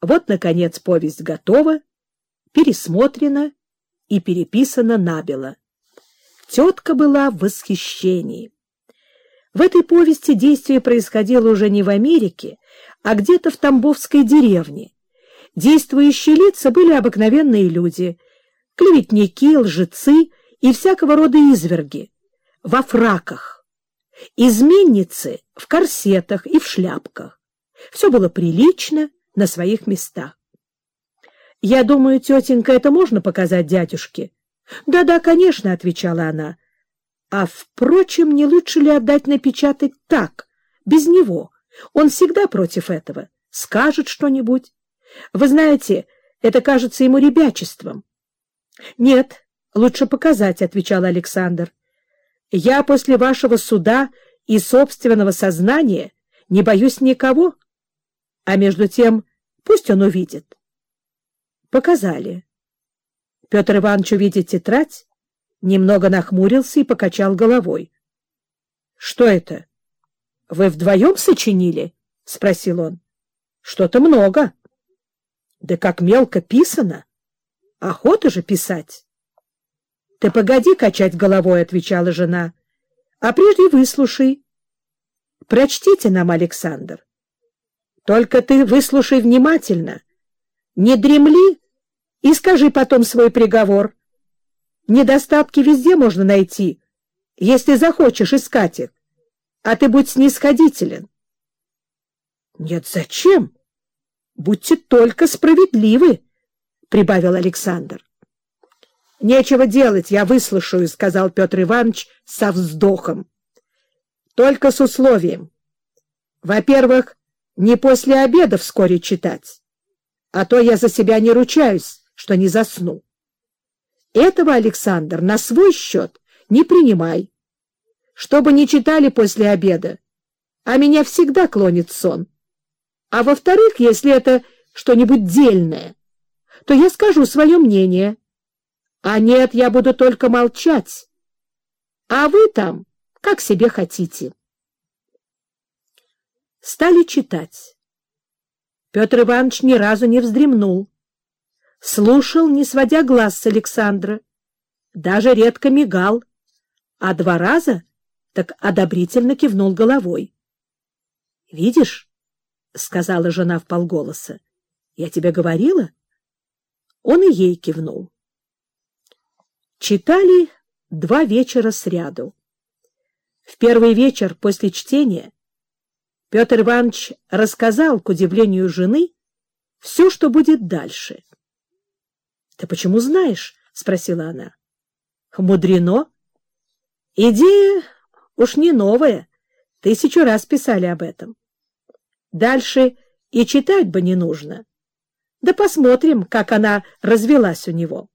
Вот, наконец, повесть готова, пересмотрена и переписана набело. Тетка была в восхищении. В этой повести действие происходило уже не в Америке, а где-то в Тамбовской деревне. Действующие лица были обыкновенные люди, клеветники, лжецы и всякого рода изверги, во фраках, изменницы в корсетах и в шляпках. Все было прилично, на своих местах. — Я думаю, тетенька, это можно показать дядюшке? «Да, — Да-да, конечно, — отвечала она. — А, впрочем, не лучше ли отдать напечатать так, без него? Он всегда против этого. Скажет что-нибудь. Вы знаете, это кажется ему ребячеством. — Нет, лучше показать, — отвечал Александр. — Я после вашего суда и собственного сознания не боюсь никого. А между тем Пусть он увидит. Показали. Петр Иванович, увидев тетрадь, немного нахмурился и покачал головой. — Что это? Вы вдвоем сочинили? — спросил он. — Что-то много. — Да как мелко писано. Охота же писать. — Ты погоди качать головой, — отвечала жена. — А прежде выслушай. Прочтите нам, Александр. Только ты выслушай внимательно. Не дремли и скажи потом свой приговор. Недостатки везде можно найти, если захочешь искать их. А ты будь снисходителен. — Нет, зачем? Будьте только справедливы, — прибавил Александр. — Нечего делать, я выслушаю, — сказал Петр Иванович со вздохом. — Только с условием. Во-первых, не после обеда вскоре читать, а то я за себя не ручаюсь, что не засну. Этого, Александр, на свой счет не принимай. Чтобы не читали после обеда, а меня всегда клонит сон. А во-вторых, если это что-нибудь дельное, то я скажу свое мнение. А нет, я буду только молчать. А вы там как себе хотите. Стали читать. Петр Иванович ни разу не вздремнул. Слушал, не сводя глаз с Александра. Даже редко мигал, а два раза так одобрительно кивнул головой. — Видишь, — сказала жена вполголоса, — я тебе говорила. Он и ей кивнул. Читали два вечера сряду. В первый вечер после чтения Петр Иванович рассказал, к удивлению жены, все, что будет дальше. — Ты почему знаешь? — спросила она. — Мудрено. Идея уж не новая. Тысячу раз писали об этом. Дальше и читать бы не нужно. Да посмотрим, как она развелась у него.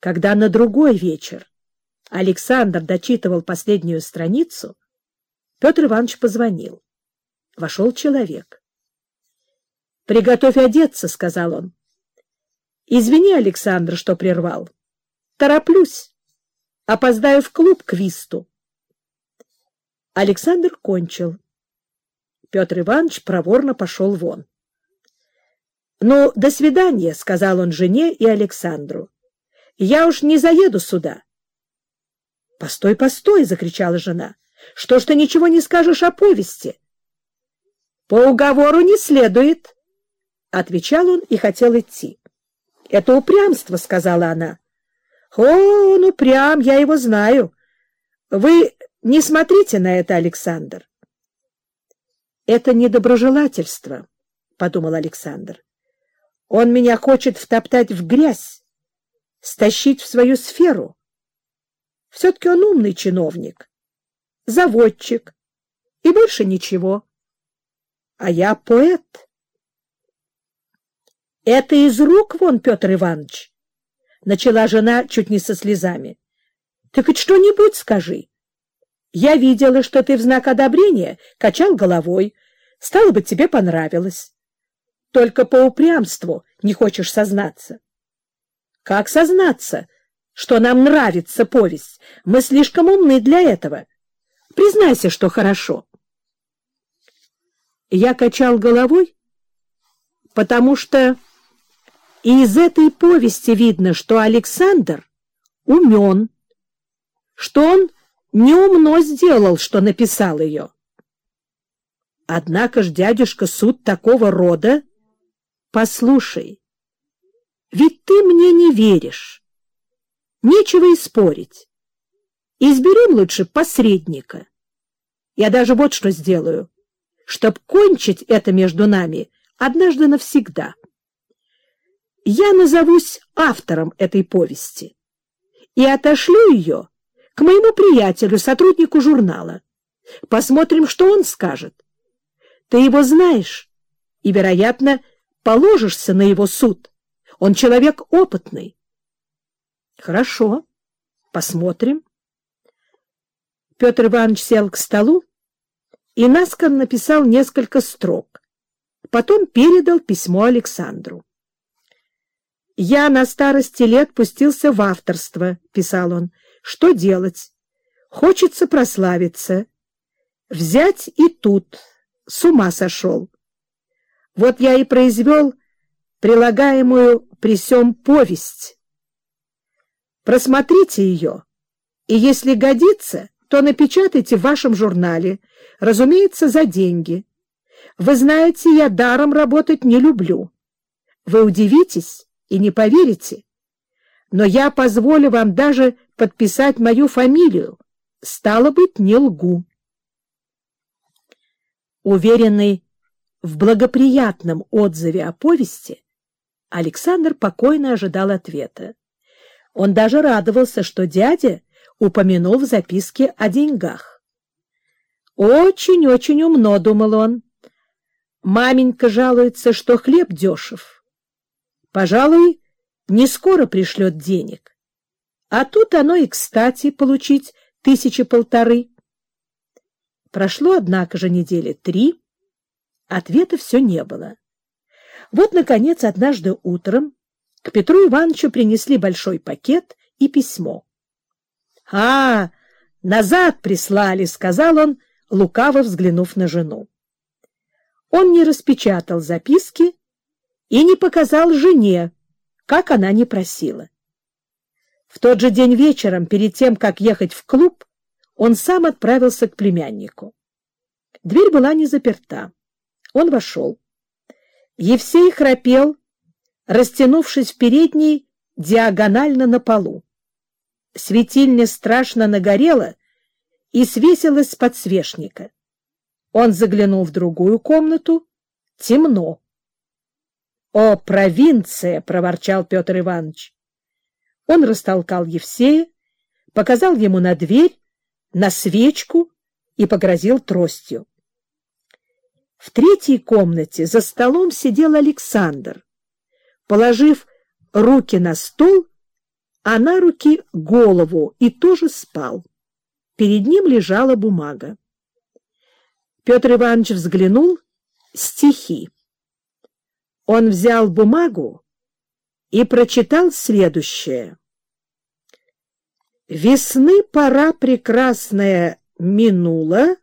Когда на другой вечер Александр дочитывал последнюю страницу, Петр Иванович позвонил. Вошел человек. — Приготовь одеться, — сказал он. — Извини, Александр, что прервал. Тороплюсь. Опоздаю в клуб к висту. Александр кончил. Петр Иванович проворно пошел вон. — Ну, до свидания, — сказал он жене и Александру. — Я уж не заеду сюда. — Постой, постой! — закричала жена. Что ж ты ничего не скажешь о повести? — По уговору не следует, — отвечал он и хотел идти. — Это упрямство, — сказала она. — О, он упрям, я его знаю. Вы не смотрите на это, Александр. — Это недоброжелательство, — подумал Александр. — Он меня хочет втоптать в грязь, стащить в свою сферу. Все-таки он умный чиновник заводчик и больше ничего. А я поэт. — Это из рук вон, Петр Иванович, — начала жена чуть не со слезами. — Ты хоть что-нибудь скажи. Я видела, что ты в знак одобрения качал головой. Стало быть, тебе понравилось. Только по упрямству не хочешь сознаться. — Как сознаться, что нам нравится повесть? Мы слишком умны для этого. — Признайся, что хорошо. Я качал головой, потому что и из этой повести видно, что Александр умен, что он неумно сделал, что написал ее. Однако ж, дядюшка, суд такого рода... Послушай, ведь ты мне не веришь. Нечего и спорить. Изберем лучше посредника. Я даже вот что сделаю, чтоб кончить это между нами однажды навсегда. Я назовусь автором этой повести и отошлю ее к моему приятелю, сотруднику журнала. Посмотрим, что он скажет. Ты его знаешь и, вероятно, положишься на его суд. Он человек опытный. Хорошо, посмотрим. Петр Иванович сел к столу и наскоро написал несколько строк. Потом передал письмо Александру. «Я на старости лет пустился в авторство», — писал он. «Что делать? Хочется прославиться. Взять и тут. С ума сошел. Вот я и произвел прилагаемую при сём повесть. Просмотрите ее, и если годится, то напечатайте в вашем журнале, разумеется, за деньги. Вы знаете, я даром работать не люблю. Вы удивитесь и не поверите, но я позволю вам даже подписать мою фамилию. Стало быть, не лгу. Уверенный в благоприятном отзыве о повести, Александр покойно ожидал ответа. Он даже радовался, что дядя упомянул в записке о деньгах. «Очень-очень умно», — думал он. «Маменька жалуется, что хлеб дешев. Пожалуй, не скоро пришлет денег. А тут оно и кстати получить тысячи полторы». Прошло, однако же, недели три, Ответа все не было. Вот, наконец, однажды утром к Петру Ивановичу принесли большой пакет и письмо. — А, назад прислали, — сказал он, лукаво взглянув на жену. Он не распечатал записки и не показал жене, как она не просила. В тот же день вечером, перед тем, как ехать в клуб, он сам отправился к племяннику. Дверь была не заперта. Он вошел. Евсей храпел, растянувшись в передней диагонально на полу. Светильня страшно нагорела и свесилась с подсвечника. Он заглянул в другую комнату. Темно. — О, провинция! — проворчал Петр Иванович. Он растолкал Евсея, показал ему на дверь, на свечку и погрозил тростью. В третьей комнате за столом сидел Александр. Положив руки на стол, а на руки голову, и тоже спал. Перед ним лежала бумага. Петр Иванович взглянул стихи. Он взял бумагу и прочитал следующее. «Весны пора прекрасная минула,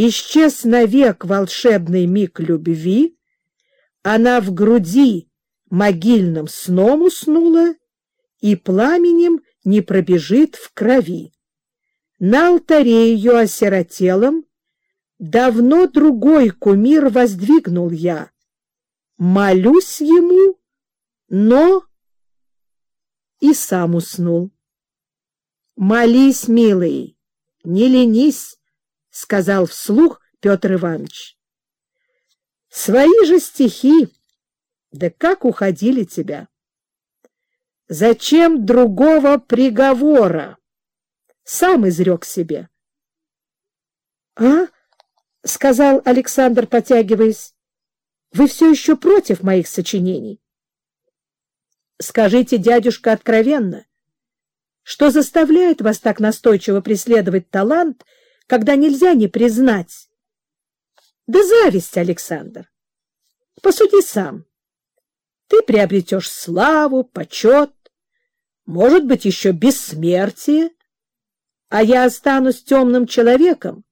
Исчез навек волшебный миг любви, Она в груди могильным сном уснула И пламенем не пробежит в крови. На алтаре ее осиротелом Давно другой кумир воздвигнул я. Молюсь ему, но... И сам уснул. Молись, милый, не ленись, — сказал вслух Петр Иванович. — Свои же стихи. Да как уходили тебя! Зачем другого приговора? Сам изрек себе. — А? — сказал Александр, потягиваясь. — Вы все еще против моих сочинений? — Скажите, дядюшка, откровенно, что заставляет вас так настойчиво преследовать талант — когда нельзя не признать. Да зависть, Александр. Посуди сам. Ты приобретешь славу, почет, может быть, еще бессмертие, а я останусь темным человеком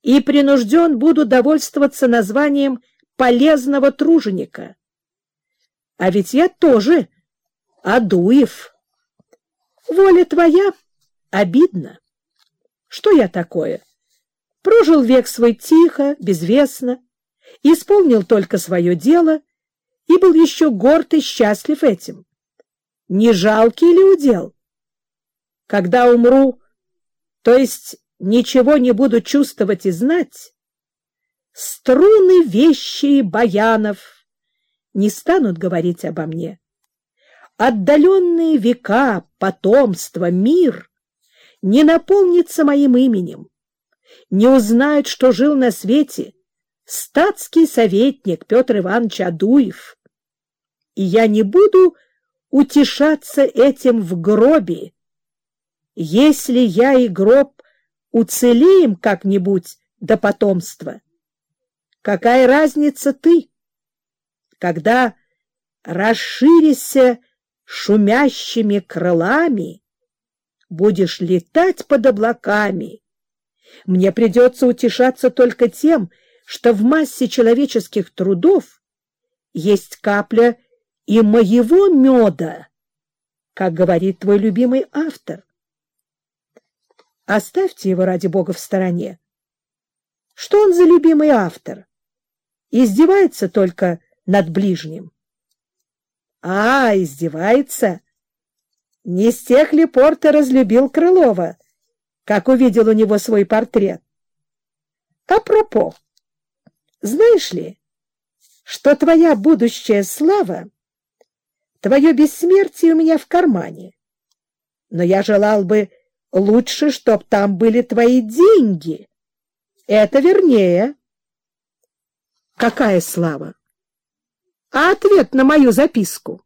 и принужден буду довольствоваться названием полезного труженика. А ведь я тоже Адуев. Воля твоя обидно. Что я такое? Прожил век свой тихо, безвестно, исполнил только свое дело и был еще горд и счастлив этим. Не жалкий ли удел? Когда умру, то есть ничего не буду чувствовать и знать, струны вещи баянов не станут говорить обо мне. Отдаленные века, потомство, мир не наполнится моим именем, не узнают, что жил на свете статский советник Петр Иванович Адуев. И я не буду утешаться этим в гробе, если я и гроб уцелеем как-нибудь до потомства. Какая разница ты, когда расширися шумящими крылами, будешь летать под облаками. Мне придется утешаться только тем, что в массе человеческих трудов есть капля и моего меда, как говорит твой любимый автор. Оставьте его, ради бога, в стороне. Что он за любимый автор? Издевается только над ближним. А, издевается? Не с тех ли пор ты разлюбил Крылова, как увидел у него свой портрет? Апропо, знаешь ли, что твоя будущая слава, твое бессмертие у меня в кармане, но я желал бы лучше, чтоб там были твои деньги. Это вернее. Какая слава? А ответ на мою записку?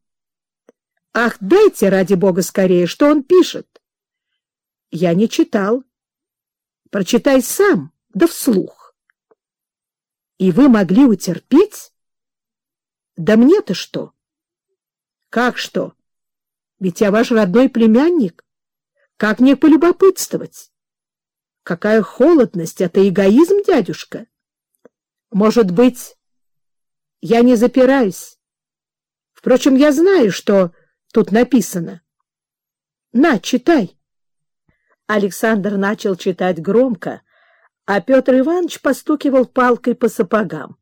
Ах, дайте, ради бога, скорее, что он пишет. Я не читал. Прочитай сам, да вслух. И вы могли утерпеть? Да мне-то что? Как что? Ведь я ваш родной племянник. Как мне полюбопытствовать? Какая холодность! Это эгоизм, дядюшка. Может быть, я не запираюсь. Впрочем, я знаю, что тут написано. На, читай. Александр начал читать громко, а Петр Иванович постукивал палкой по сапогам.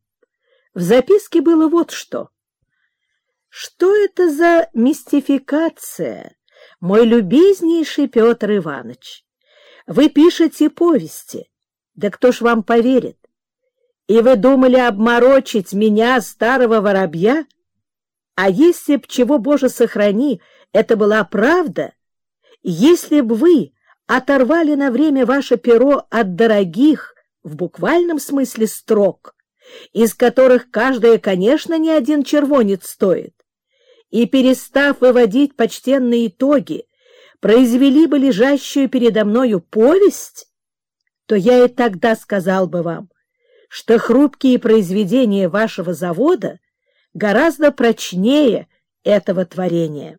В записке было вот что. Что это за мистификация, мой любезнейший Петр Иванович? Вы пишете повести, да кто ж вам поверит? И вы думали обморочить меня, старого воробья? А если б, чего, Боже, сохрани, это была правда, если б вы оторвали на время ваше перо от дорогих, в буквальном смысле, строк, из которых каждая, конечно, не один червонец стоит, и, перестав выводить почтенные итоги, произвели бы лежащую передо мною повесть, то я и тогда сказал бы вам — что хрупкие произведения вашего завода гораздо прочнее этого творения.